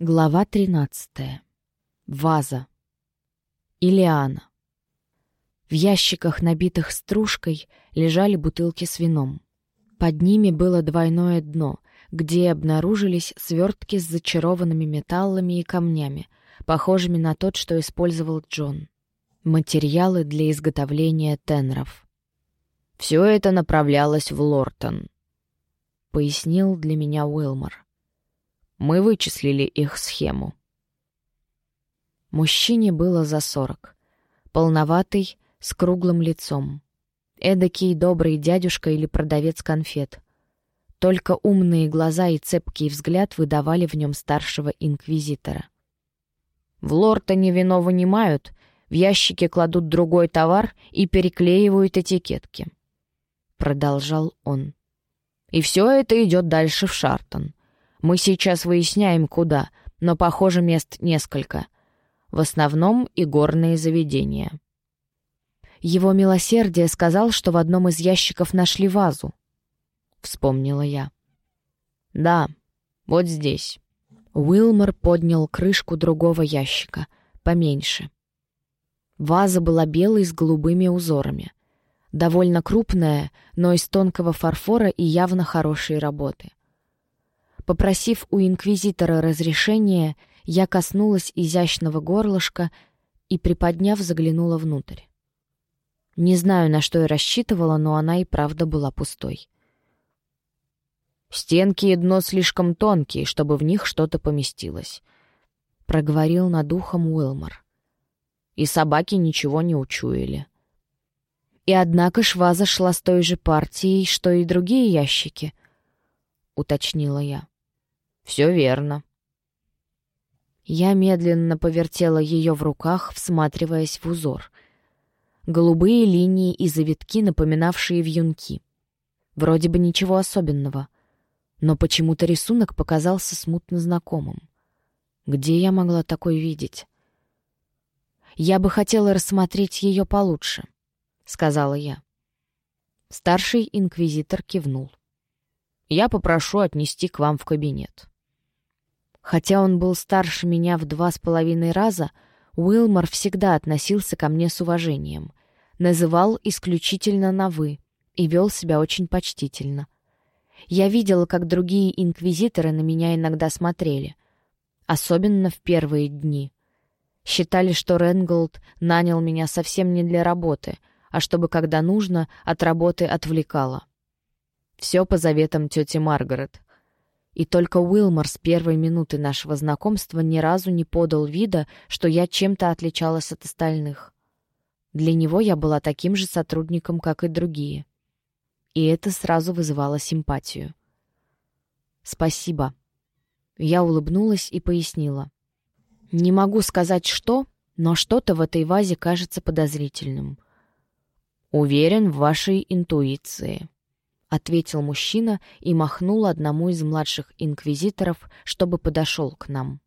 Глава 13. Ваза. Илиана. В ящиках, набитых стружкой, лежали бутылки с вином. Под ними было двойное дно, где обнаружились свертки с зачарованными металлами и камнями, похожими на тот, что использовал Джон. Материалы для изготовления тенров. «Все это направлялось в Лортон», — пояснил для меня Уилмор. Мы вычислили их схему. Мужчине было за сорок. Полноватый, с круглым лицом. Эдакий добрый дядюшка или продавец конфет. Только умные глаза и цепкий взгляд выдавали в нем старшего инквизитора. «В Лортоне вино вынимают, в ящике кладут другой товар и переклеивают этикетки», — продолжал он. «И все это идет дальше в Шартон. Мы сейчас выясняем, куда, но, похоже, мест несколько. В основном и горные заведения. Его милосердие сказал, что в одном из ящиков нашли вазу. Вспомнила я. Да, вот здесь. Уилмор поднял крышку другого ящика, поменьше. Ваза была белой с голубыми узорами. Довольно крупная, но из тонкого фарфора и явно хорошей работы. Попросив у инквизитора разрешения, я коснулась изящного горлышка и, приподняв, заглянула внутрь. Не знаю, на что я рассчитывала, но она и правда была пустой. «Стенки и дно слишком тонкие, чтобы в них что-то поместилось», — проговорил над ухом Уилмор. «И собаки ничего не учуяли». «И однако шва зашла с той же партией, что и другие ящики», — уточнила я. Все верно. Я медленно повертела ее в руках, всматриваясь в узор. Голубые линии и завитки, напоминавшие вьюнки. Вроде бы ничего особенного. Но почему-то рисунок показался смутно знакомым. Где я могла такой видеть? «Я бы хотела рассмотреть ее получше», — сказала я. Старший инквизитор кивнул. «Я попрошу отнести к вам в кабинет». Хотя он был старше меня в два с половиной раза, Уилмор всегда относился ко мне с уважением, называл исключительно на «вы» и вел себя очень почтительно. Я видела, как другие инквизиторы на меня иногда смотрели, особенно в первые дни. Считали, что Ренголд нанял меня совсем не для работы, а чтобы, когда нужно, от работы отвлекала. Все по заветам тети Маргарет — и только Уилмор с первой минуты нашего знакомства ни разу не подал вида, что я чем-то отличалась от остальных. Для него я была таким же сотрудником, как и другие. И это сразу вызывало симпатию. «Спасибо». Я улыбнулась и пояснила. «Не могу сказать, что, но что-то в этой вазе кажется подозрительным». «Уверен в вашей интуиции», — ответил мужчина и махнул одному из младших инквизиторов, чтобы подошел к нам.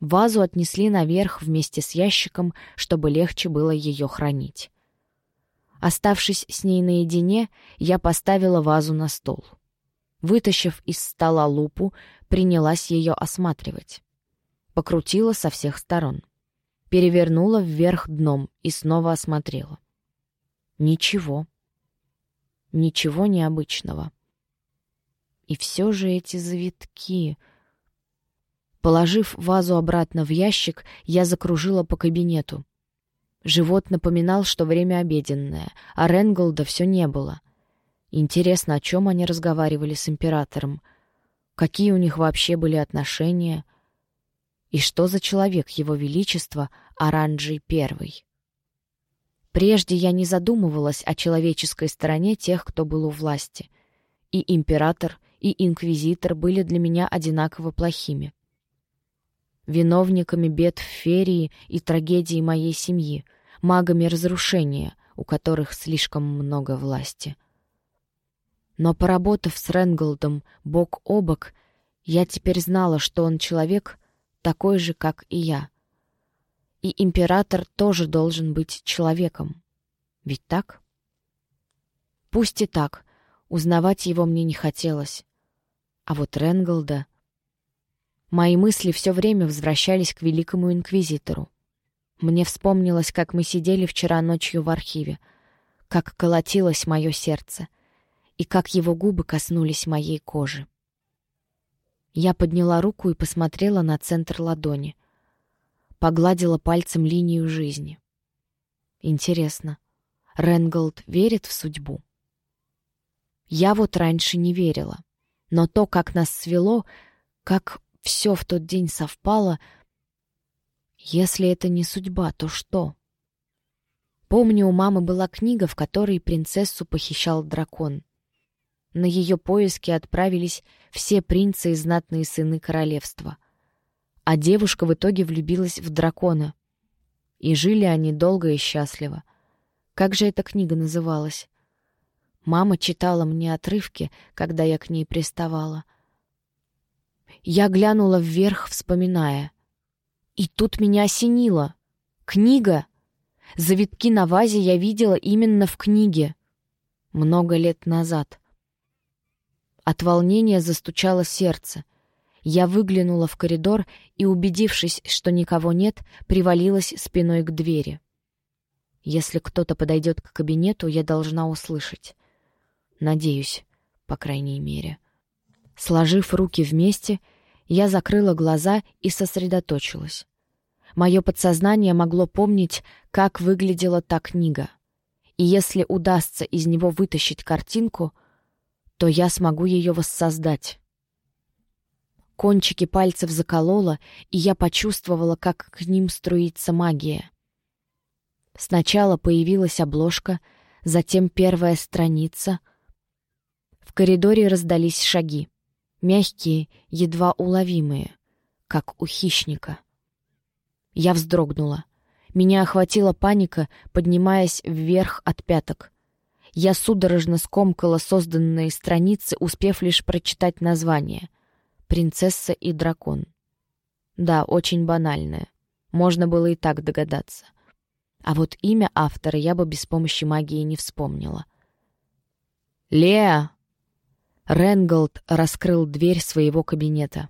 Вазу отнесли наверх вместе с ящиком, чтобы легче было ее хранить. Оставшись с ней наедине, я поставила вазу на стол. Вытащив из стола лупу, принялась ее осматривать. Покрутила со всех сторон. Перевернула вверх дном и снова осмотрела. Ничего. Ничего необычного. И все же эти завитки... Положив вазу обратно в ящик, я закружила по кабинету. Живот напоминал, что время обеденное, а Ренголда все не было. Интересно, о чем они разговаривали с императором? Какие у них вообще были отношения? И что за человек его величества Оранжий Первый? Прежде я не задумывалась о человеческой стороне тех, кто был у власти. И император, и инквизитор были для меня одинаково плохими. Виновниками бед в Ферии и трагедии моей семьи, магами разрушения, у которых слишком много власти. Но поработав с Ренголдом бок о бок, я теперь знала, что он человек такой же, как и я — и император тоже должен быть человеком. Ведь так? Пусть и так. Узнавать его мне не хотелось. А вот Ренголда... Мои мысли все время возвращались к великому инквизитору. Мне вспомнилось, как мы сидели вчера ночью в архиве, как колотилось мое сердце и как его губы коснулись моей кожи. Я подняла руку и посмотрела на центр ладони. Погладила пальцем линию жизни. Интересно, Ренголд верит в судьбу? Я вот раньше не верила. Но то, как нас свело, как все в тот день совпало... Если это не судьба, то что? Помню, у мамы была книга, в которой принцессу похищал дракон. На ее поиски отправились все принцы и знатные сыны королевства. А девушка в итоге влюбилась в дракона. И жили они долго и счастливо. Как же эта книга называлась? Мама читала мне отрывки, когда я к ней приставала — я глянула вверх, вспоминая. И тут меня осенило. Книга! Завитки на вазе я видела именно в книге. Много лет назад. От волнения застучало сердце. Я выглянула в коридор и, убедившись, что никого нет, привалилась спиной к двери. Если кто-то подойдет к кабинету, я должна услышать. Надеюсь, по крайней мере. Сложив руки вместе, я закрыла глаза и сосредоточилась. Мое подсознание могло помнить, как выглядела та книга. И если удастся из него вытащить картинку, то я смогу ее воссоздать. Кончики пальцев заколола, и я почувствовала, как к ним струится магия. Сначала появилась обложка, затем первая страница. В коридоре раздались шаги мягкие, едва уловимые, как у хищника. Я вздрогнула. Меня охватила паника, поднимаясь вверх от пяток. Я судорожно скомкала созданные страницы, успев лишь прочитать название «Принцесса и дракон». Да, очень банальное. Можно было и так догадаться. А вот имя автора я бы без помощи магии не вспомнила. «Леа!» Ренголд раскрыл дверь своего кабинета.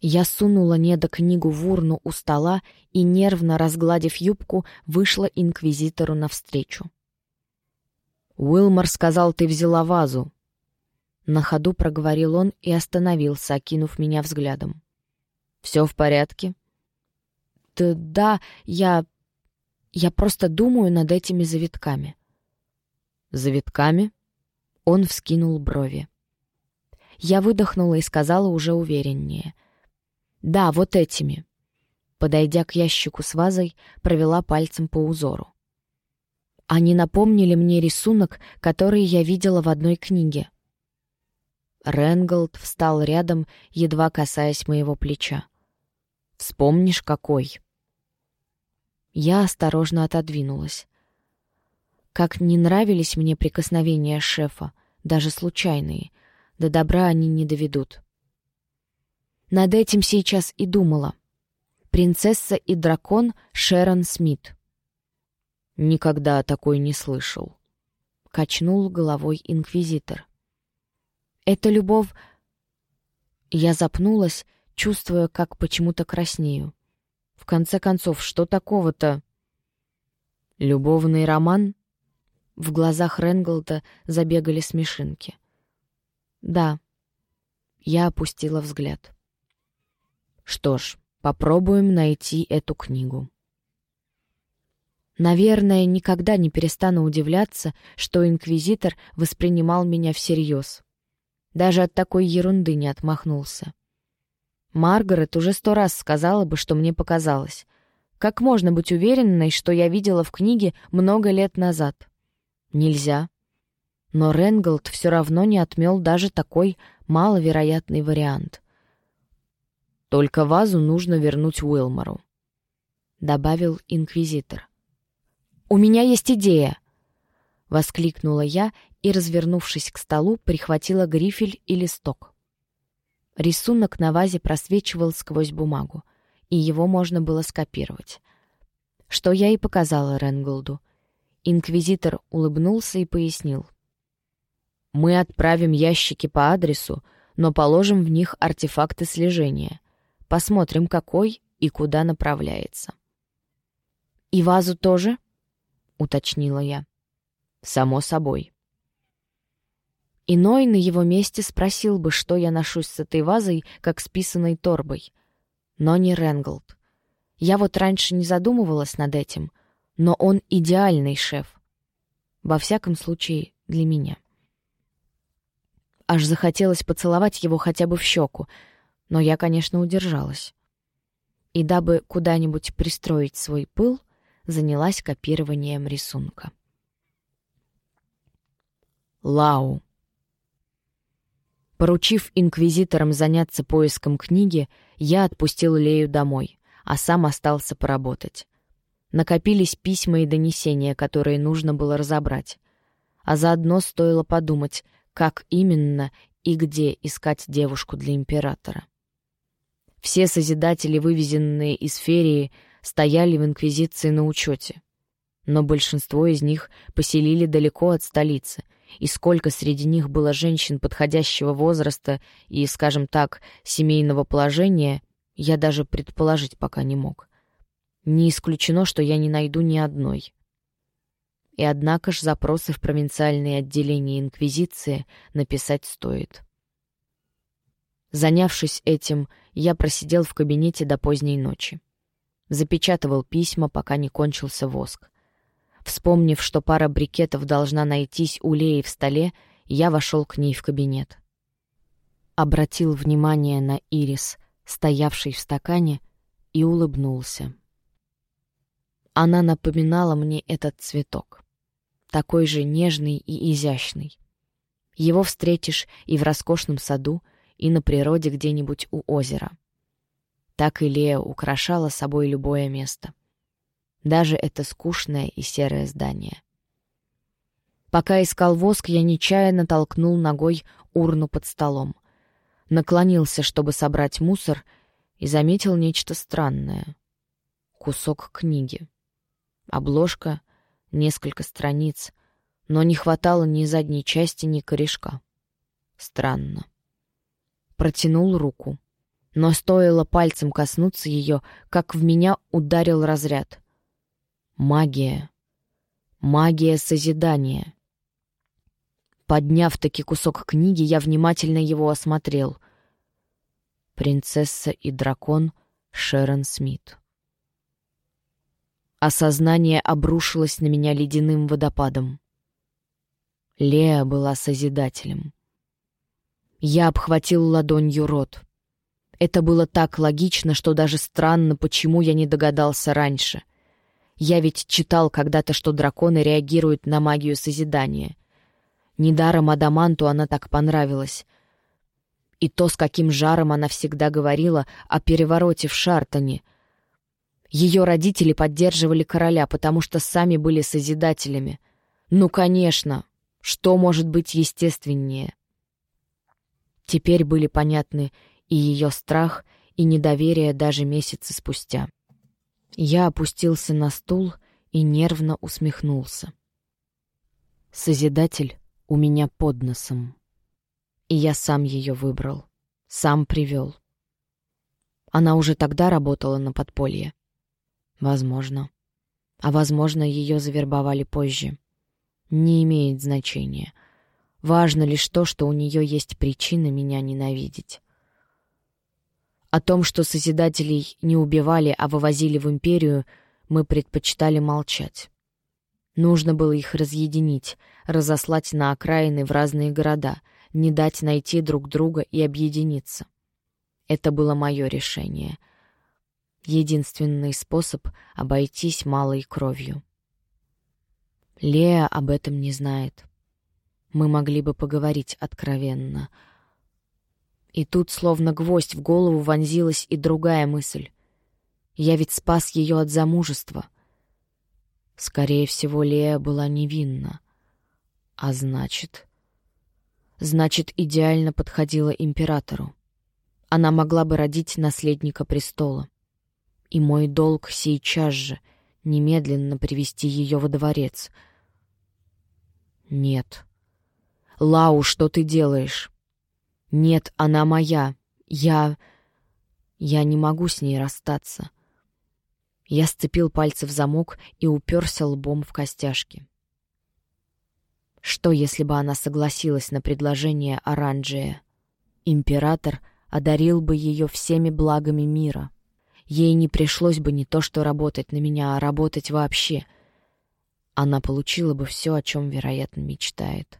Я сунула Неда книгу в урну у стола и, нервно разгладив юбку, вышла инквизитору навстречу. «Уилмор сказал, ты взяла вазу». На ходу проговорил он и остановился, окинув меня взглядом. «Все в порядке?» «Да, да, я... я просто думаю над этими завитками». «Завитками?» Он вскинул брови. Я выдохнула и сказала уже увереннее. «Да, вот этими». Подойдя к ящику с вазой, провела пальцем по узору. Они напомнили мне рисунок, который я видела в одной книге. Ренголд встал рядом, едва касаясь моего плеча. «Вспомнишь, какой?» Я осторожно отодвинулась. Как не нравились мне прикосновения шефа, даже случайные, до добра они не доведут. Над этим сейчас и думала. Принцесса и дракон Шерон Смит. Никогда такой не слышал. Качнул головой инквизитор. Это любовь... Я запнулась, чувствуя, как почему-то краснею. В конце концов, что такого-то? Любовный роман? В глазах Ренголда забегали смешинки. «Да». Я опустила взгляд. «Что ж, попробуем найти эту книгу». Наверное, никогда не перестану удивляться, что инквизитор воспринимал меня всерьез. Даже от такой ерунды не отмахнулся. Маргарет уже сто раз сказала бы, что мне показалось. Как можно быть уверенной, что я видела в книге много лет назад? Нельзя. Но Ренголд все равно не отмел даже такой маловероятный вариант. «Только вазу нужно вернуть Уилмору», — добавил инквизитор. «У меня есть идея!» — воскликнула я и, развернувшись к столу, прихватила грифель и листок. Рисунок на вазе просвечивал сквозь бумагу, и его можно было скопировать. Что я и показала Ренголду. Инквизитор улыбнулся и пояснил — мы отправим ящики по адресу, но положим в них артефакты слежения. Посмотрим, какой и куда направляется. «И вазу тоже?» — уточнила я. «Само собой». Иной на его месте спросил бы, что я ношусь с этой вазой, как с писаной торбой. Но не Ренголд. Я вот раньше не задумывалась над этим, но он идеальный шеф. Во всяком случае, для меня. Аж захотелось поцеловать его хотя бы в щеку, но я, конечно, удержалась. И дабы куда-нибудь пристроить свой пыл, занялась копированием рисунка. Лау. Поручив инквизиторам заняться поиском книги, я отпустил Лею домой, а сам остался поработать. Накопились письма и донесения, которые нужно было разобрать. А заодно стоило подумать, как именно и где искать девушку для императора. Все созидатели, вывезенные из Ферии, стояли в Инквизиции на учете. Но большинство из них поселили далеко от столицы — и сколько среди них было женщин подходящего возраста и, скажем так, семейного положения, я даже предположить пока не мог. Не исключено, что я не найду ни одной. И однако ж запросы в провинциальные отделения Инквизиции написать стоит. Занявшись этим, я просидел в кабинете до поздней ночи. Запечатывал письма, пока не кончился воск. Вспомнив, что пара брикетов должна найтись у Леи в столе, я вошел к ней в кабинет. Обратил внимание на ирис, стоявший в стакане, и улыбнулся. Она напоминала мне этот цветок. Такой же нежный и изящный. Его встретишь и в роскошном саду, и на природе где-нибудь у озера. Так и Лея украшала собой любое место даже это скучное и серое здание. Пока искал воск, я нечаянно толкнул ногой урну под столом. Наклонился, чтобы собрать мусор, и заметил нечто странное. Кусок книги. Обложка, несколько страниц, но не хватало ни задней части, ни корешка. Странно. Протянул руку. Но стоило пальцем коснуться ее, как в меня ударил разряд. Магия. Магия созидания. Подняв таки кусок книги, я внимательно его осмотрел. «Принцесса и дракон» Шерон Смит. Осознание обрушилось на меня ледяным водопадом. Леа была созидателем. Я обхватил ладонью рот. Это было так логично, что даже странно, почему я не догадался раньше. Я ведь читал когда-то, что драконы реагируют на магию созидания. Недаром Адаманту она так понравилась. И то, с каким жаром она всегда говорила о перевороте в Шартоне. Ее родители поддерживали короля, потому что сами были созидателями. Ну, конечно, что может быть естественнее? Теперь были понятны и ее страх, и недоверие даже месяцы спустя. Я опустился на стул и нервно усмехнулся. Созидатель у меня под носом. И я сам ее выбрал, сам привел. Она уже тогда работала на подполье. Возможно. А возможно, ее завербовали позже. Не имеет значения. Важно лишь то, что у нее есть причина меня ненавидеть. О том, что Созидателей не убивали, а вывозили в Империю, мы предпочитали молчать. Нужно было их разъединить, разослать на окраины в разные города, не дать найти друг друга и объединиться. Это было мое решение. Единственный способ обойтись малой кровью. Лея об этом не знает. Мы могли бы поговорить откровенно — и тут, словно гвоздь, в голову вонзилась и другая мысль. Я ведь спас ее от замужества. Скорее всего, Лея была невинна. А значит... Значит, идеально подходила императору. Она могла бы родить наследника престола. И мой долг сейчас же немедленно привести ее во дворец. Нет. Лау, что ты делаешь? Нет, она моя. Я... Я не могу с ней расстаться. Я сцепил пальцы в замок и уперся лбом в костяшки. Что, если бы она согласилась на предложение Оранжия? Император одарил бы ее всеми благами мира. Ей не пришлось бы не то что работать на меня, а работать вообще. Она получила бы все, о чем, вероятно, мечтает.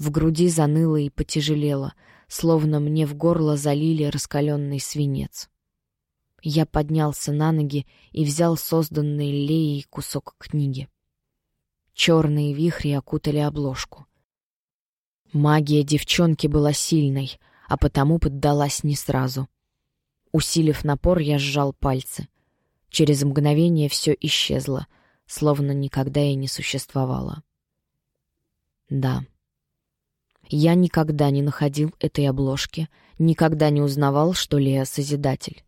В груди заныло и потяжелело, словно мне в горло залили раскаленный свинец. Я поднялся на ноги и взял созданный Леей кусок книги. Черные вихри окутали обложку. Магия девчонки была сильной, а потому поддалась не сразу. Усилив напор, я сжал пальцы. Через мгновение все исчезло, словно никогда и не существовало. Да. Я никогда не находил этой обложки, никогда не узнавал, что Лея — Созидатель.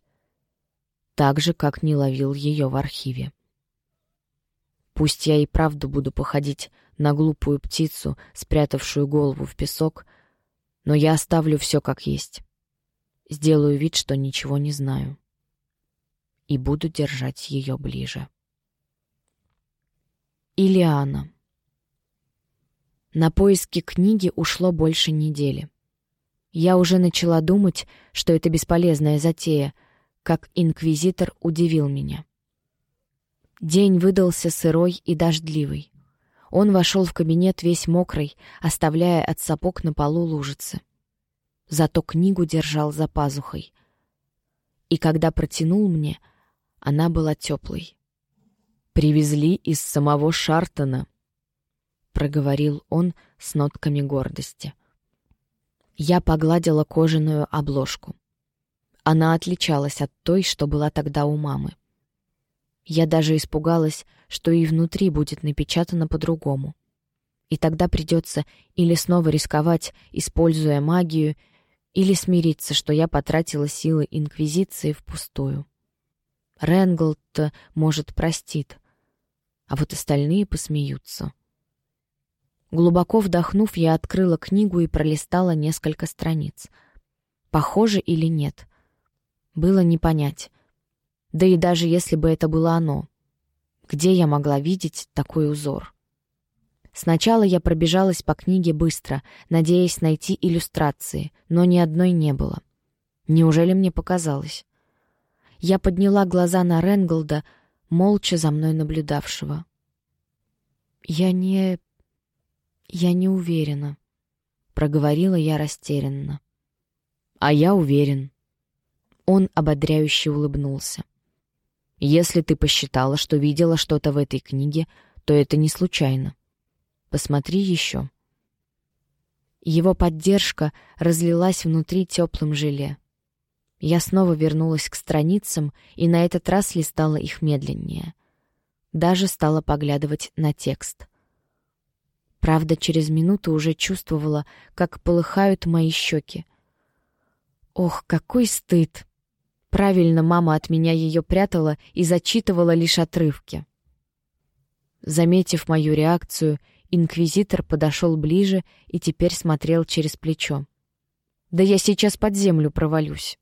Так же, как не ловил ее в архиве. Пусть я и правда буду походить на глупую птицу, спрятавшую голову в песок, но я оставлю все как есть. Сделаю вид, что ничего не знаю. И буду держать ее ближе. Илиана. На поиски книги ушло больше недели. Я уже начала думать, что это бесполезная затея, как инквизитор удивил меня. День выдался сырой и дождливый. Он вошел в кабинет весь мокрый, оставляя от сапог на полу лужицы. Зато книгу держал за пазухой. И когда протянул мне, она была теплой. «Привезли из самого Шартона», — проговорил он с нотками гордости. Я погладила кожаную обложку. Она отличалась от той, что была тогда у мамы. Я даже испугалась, что и внутри будет напечатано по-другому. И тогда придется или снова рисковать, используя магию, или смириться, что я потратила силы Инквизиции впустую. Ренголд-то, может, простит, а вот остальные посмеются. Глубоко вдохнув, я открыла книгу и пролистала несколько страниц. Похоже или нет? Было не понять. Да и даже если бы это было оно, где я могла видеть такой узор? Сначала я пробежалась по книге быстро, надеясь найти иллюстрации, но ни одной не было. Неужели мне показалось? Я подняла глаза на Ренголда, молча за мной наблюдавшего. «Я не... я не уверена», — проговорила я растерянно. «А я уверен», он ободряюще улыбнулся. «Если ты посчитала, что видела что-то в этой книге, то это не случайно. Посмотри еще». Его поддержка разлилась внутри теплым желе. Я снова вернулась к страницам и на этот раз листала их медленнее. Даже стала поглядывать на текст. Правда, через минуту уже чувствовала, как полыхают мои щеки. Ох, какой стыд! Правильно мама от меня ее прятала и зачитывала лишь отрывки. Заметив мою реакцию, инквизитор подошел ближе и теперь смотрел через плечо. «Да я сейчас под землю провалюсь».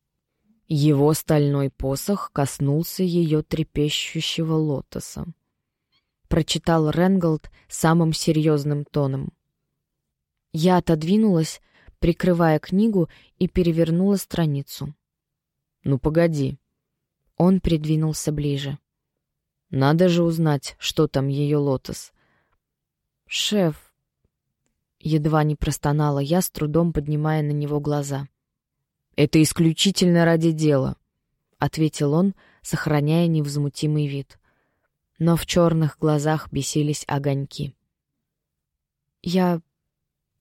Его стальной посох коснулся ее трепещущего лотоса. Прочитал Ренголд самым серьезным тоном. Я отодвинулась, прикрывая книгу, и перевернула страницу. «Ну, погоди». Он придвинулся ближе. «Надо же узнать, что там ее лотос». «Шеф...» Едва не простонала я, с трудом поднимая на него глаза. «Это исключительно ради дела», — ответил он, сохраняя невозмутимый вид. Но в черных глазах бесились огоньки. «Я...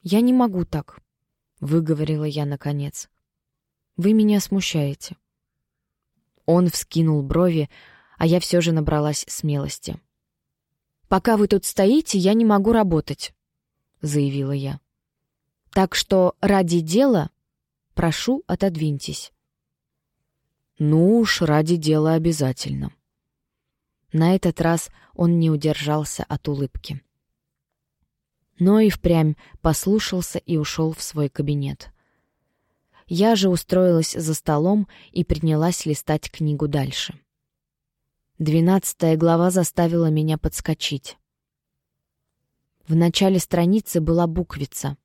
я не могу так», — выговорила я наконец. «Вы меня смущаете». Он вскинул брови, а я все же набралась смелости. «Пока вы тут стоите, я не могу работать», — заявила я. «Так что ради дела прошу, отодвиньтесь». «Ну уж, ради дела обязательно». На этот раз он не удержался от улыбки. Но и впрямь послушался и ушел в свой кабинет. Я же устроилась за столом и принялась листать книгу дальше. Двенадцатая глава заставила меня подскочить. В начале страницы была буквица.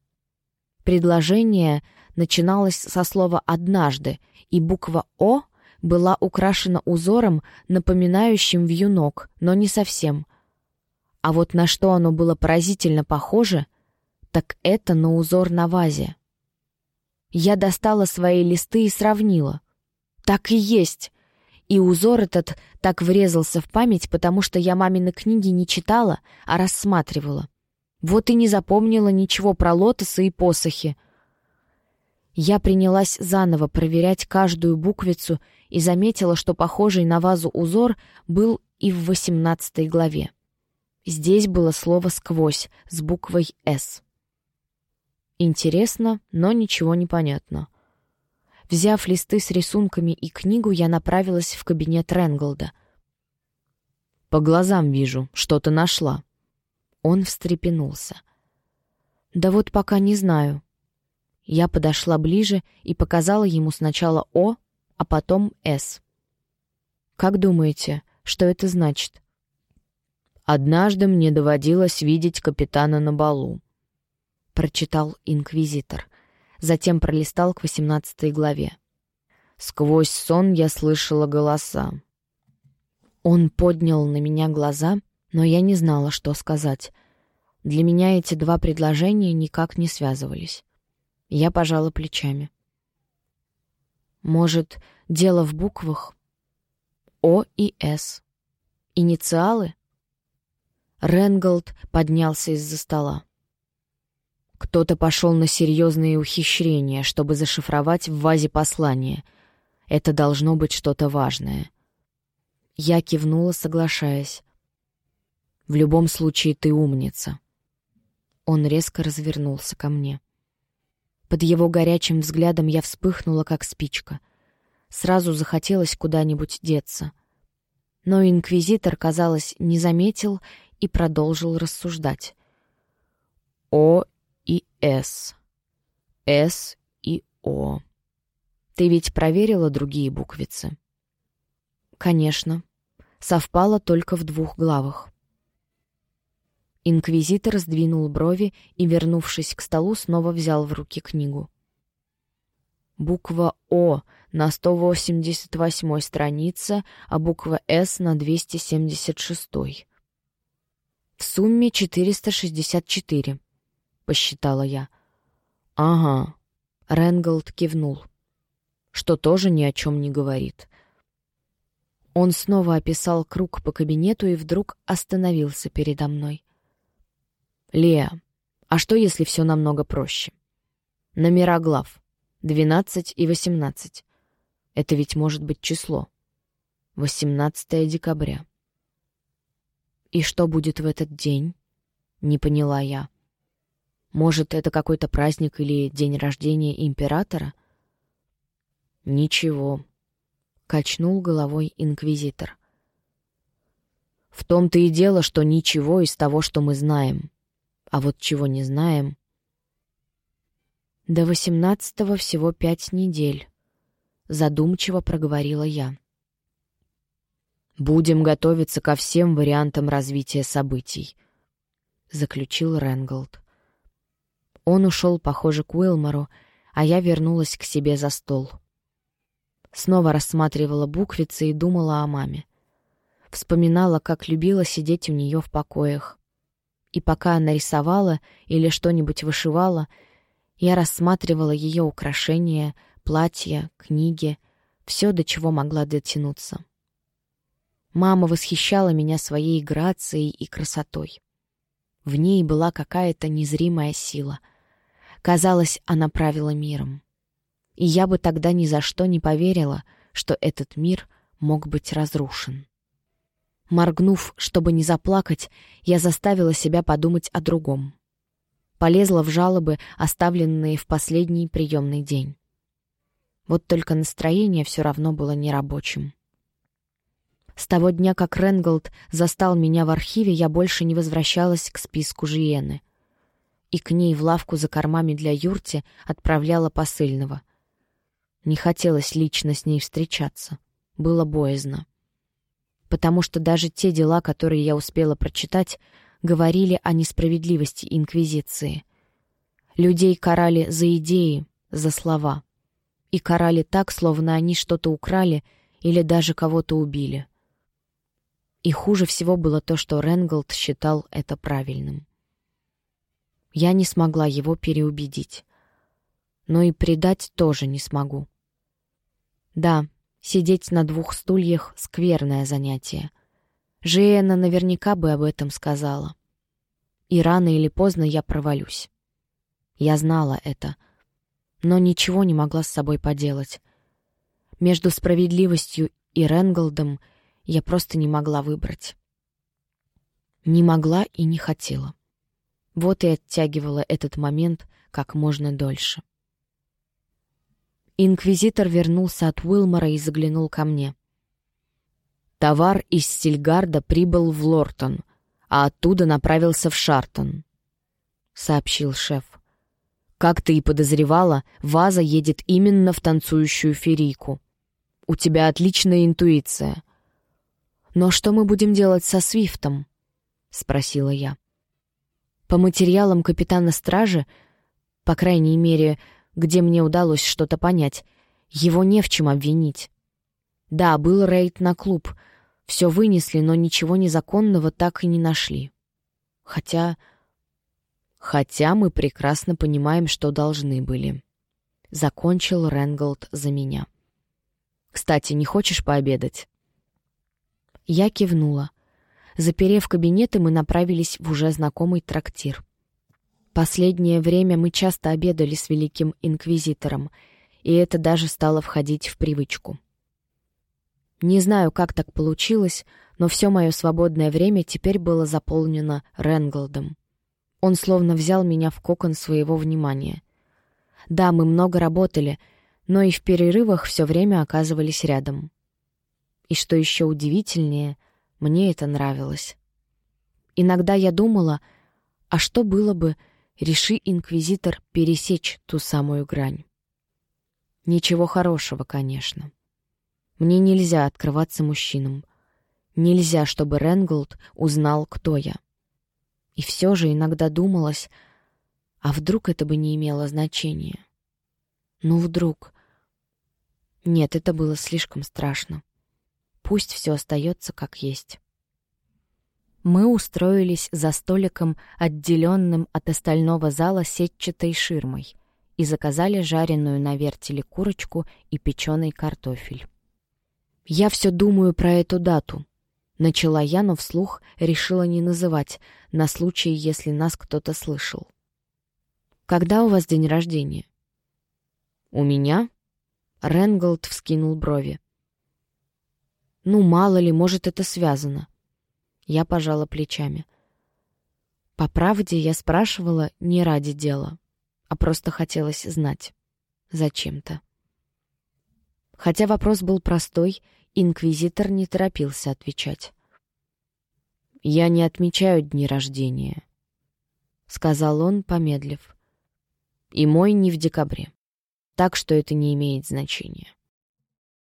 Предложение начиналось со слова «однажды», и буква «О» была украшена узором, напоминающим вьюнок, но не совсем. А вот на что оно было поразительно похоже, так это на узор на вазе. Я достала свои листы и сравнила. Так и есть. И узор этот так врезался в память, потому что я мамины книги не читала, а рассматривала. Вот и не запомнила ничего про лотосы и посохи. Я принялась заново проверять каждую буквицу и заметила, что похожий на вазу узор был и в восемнадцатой главе. Здесь было слово «сквозь» с буквой «С». Интересно, но ничего не понятно. Взяв листы с рисунками и книгу, я направилась в кабинет Ренголда. «По глазам вижу, что-то нашла». Он встрепенулся. «Да вот пока не знаю. Я подошла ближе и показала ему сначала «О», а потом «С». «Как думаете, что это значит?» «Однажды мне доводилось видеть капитана на балу», — прочитал инквизитор. Затем пролистал к восемнадцатой главе. «Сквозь сон я слышала голоса». Он поднял на меня глаза, но я не знала, что сказать. Для меня эти два предложения никак не связывались. Я пожала плечами. Может, дело в буквах? О и С. Инициалы? Ренголд поднялся из-за стола. Кто-то пошел на серьезные ухищрения, чтобы зашифровать в вазе послание. Это должно быть что-то важное. Я кивнула, соглашаясь. «В любом случае ты умница». Он резко развернулся ко мне. Под его горячим взглядом я вспыхнула, как спичка. Сразу захотелось куда-нибудь деться. Но инквизитор, казалось, не заметил и продолжил рассуждать. «О и С. С и О. Ты ведь проверила другие буквицы?» «Конечно. Совпало только в двух главах». Инквизитор сдвинул брови и, вернувшись к столу, снова взял в руки книгу. Буква «О» на 188 странице, а буква «С» на 276. В сумме 464, посчитала я. Ага, Ренголд кивнул, что тоже ни о чем не говорит. Он снова описал круг по кабинету и вдруг остановился передо мной. Леа, а что, если все намного проще? Номера глав. 12 и 18. Это ведь может быть число. 18 декабря. И что будет в этот день? Не поняла я. Может, это какой-то праздник или день рождения императора? Ничего. Качнул головой инквизитор. В том-то и дело, что ничего из того, что мы знаем. А вот чего не знаем... До восемнадцатого всего пять недель. Задумчиво проговорила я. «Будем готовиться ко всем вариантам развития событий», — заключил Ренголд. Он ушел, похоже, к Уилмору, а я вернулась к себе за стол. Снова рассматривала буквицы и думала о маме. Вспоминала, как любила сидеть у нее в покоях и пока она рисовала или что-нибудь вышивала, я рассматривала ее украшения, платья, книги, все, до чего могла дотянуться. Мама восхищала меня своей грацией и красотой. В ней была какая-то незримая сила. Казалось, она правила миром. И я бы тогда ни за что не поверила, что этот мир мог быть разрушен. Моргнув, чтобы не заплакать, я заставила себя подумать о другом. Полезла в жалобы, оставленные в последний приемный день. Вот только настроение все равно было нерабочим. С того дня, как Ренголд застал меня в архиве, я больше не возвращалась к списку Жиены. И к ней в лавку за кормами для юрти отправляла посыльного. Не хотелось лично с ней встречаться. Было боязно. Потому что даже те дела, которые я успела прочитать, говорили о несправедливости Инквизиции. Людей карали за идеи, за слова. И карали так, словно они что-то украли или даже кого-то убили. И хуже всего было то, что Ренголд считал это правильным. Я не смогла его переубедить. Но и предать тоже не смогу. Да, сидеть на двух стульях — скверное занятие. Жиэна наверняка бы об этом сказала. И рано или поздно я провалюсь. Я знала это, но ничего не могла с собой поделать. Между справедливостью и Ренголдом я просто не могла выбрать. Не могла и не хотела. Вот и оттягивала этот момент как можно дольше. Инквизитор вернулся от Уилмора и заглянул ко мне. «Товар из Стильгарда прибыл в Лортон, а оттуда направился в Шартон», — сообщил шеф. «Как ты и подозревала, ваза едет именно в танцующую ферийку. У тебя отличная интуиция». «Но что мы будем делать со Свифтом?» — спросила я. По материалам капитана стражи, по крайней мере, где мне удалось что-то понять, его не в чем обвинить. Да, был рейд на клуб, все вынесли, но ничего незаконного так и не нашли. Хотя... Хотя мы прекрасно понимаем, что должны были. Закончил Ренголд за меня. «Кстати, не хочешь пообедать?» Я кивнула. Заперев кабинеты, мы направились в уже знакомый трактир. Последнее время мы часто обедали с Великим Инквизитором, и это даже стало входить в привычку. Не знаю, как так получилось, но все мое свободное время теперь было заполнено Ренголдом. Он словно взял меня в кокон своего внимания. Да, мы много работали, но и в перерывах все время оказывались рядом. И что еще удивительнее, мне это нравилось. Иногда я думала, а что было бы, реши инквизитор пересечь ту самую грань? Ничего хорошего, конечно. Мне нельзя открываться мужчинам. Нельзя, чтобы Ренголд узнал, кто я. И все же иногда думалось, а вдруг это бы не имело значения? Ну, вдруг... Нет, это было слишком страшно. Пусть все остается как есть. Мы устроились за столиком, отделенным от остального зала сетчатой ширмой, и заказали жареную на вертеле курочку и печеный картофель. «Я все думаю про эту дату», — начала я, но вслух решила не называть, на случай, если нас кто-то слышал. «Когда у вас день рождения?» «У меня?» — Ренголд вскинул брови. Ну, мало ли, может, это связано. Я пожала плечами. По правде, я спрашивала не ради дела, а просто хотелось знать. Зачем-то. Хотя вопрос был простой, инквизитор не торопился отвечать. «Я не отмечаю дни рождения», — сказал он, помедлив. «И мой не в декабре, так что это не имеет значения».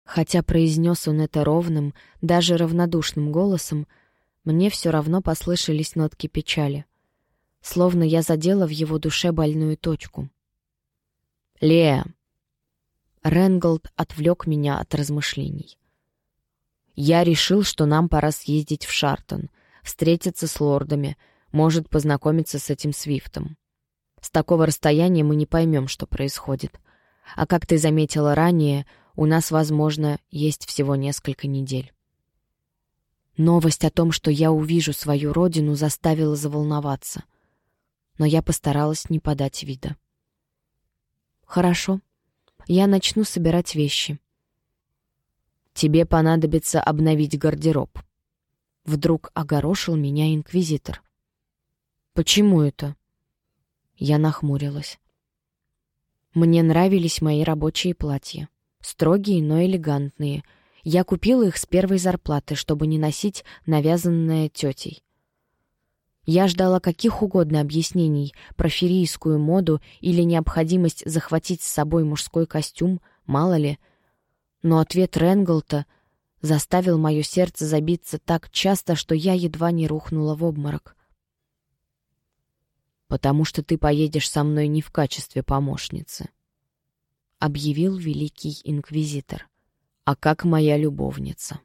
Хотя произнес он это ровным, даже равнодушным голосом, мне все равно послышались нотки печали. Словно я задела в его душе больную точку. «Лея!» Ренголд отвлек меня от размышлений. «Я решил, что нам пора съездить в Шартон, встретиться с лордами, может, познакомиться с этим Свифтом. С такого расстояния мы не поймем, что происходит. А как ты заметила ранее, у нас, возможно, есть всего несколько недель. Новость о том, что я увижу свою родину, заставила заволноваться. Но я постаралась не подать вида. «Хорошо. Я начну собирать вещи». «Тебе понадобится обновить гардероб». Вдруг огорошил меня инквизитор. «Почему это?» Я нахмурилась. Мне нравились мои рабочие платья. Строгие, но элегантные. Я купила их с первой зарплаты, чтобы не носить навязанное тетей. Я ждала каких угодно объяснений про ферийскую моду или необходимость захватить с собой мужской костюм, мало ли. Но ответ Ренглта заставил мое сердце забиться так часто, что я едва не рухнула в обморок. «Потому что ты поедешь со мной не в качестве помощницы», — объявил великий инквизитор, — «а как моя любовница».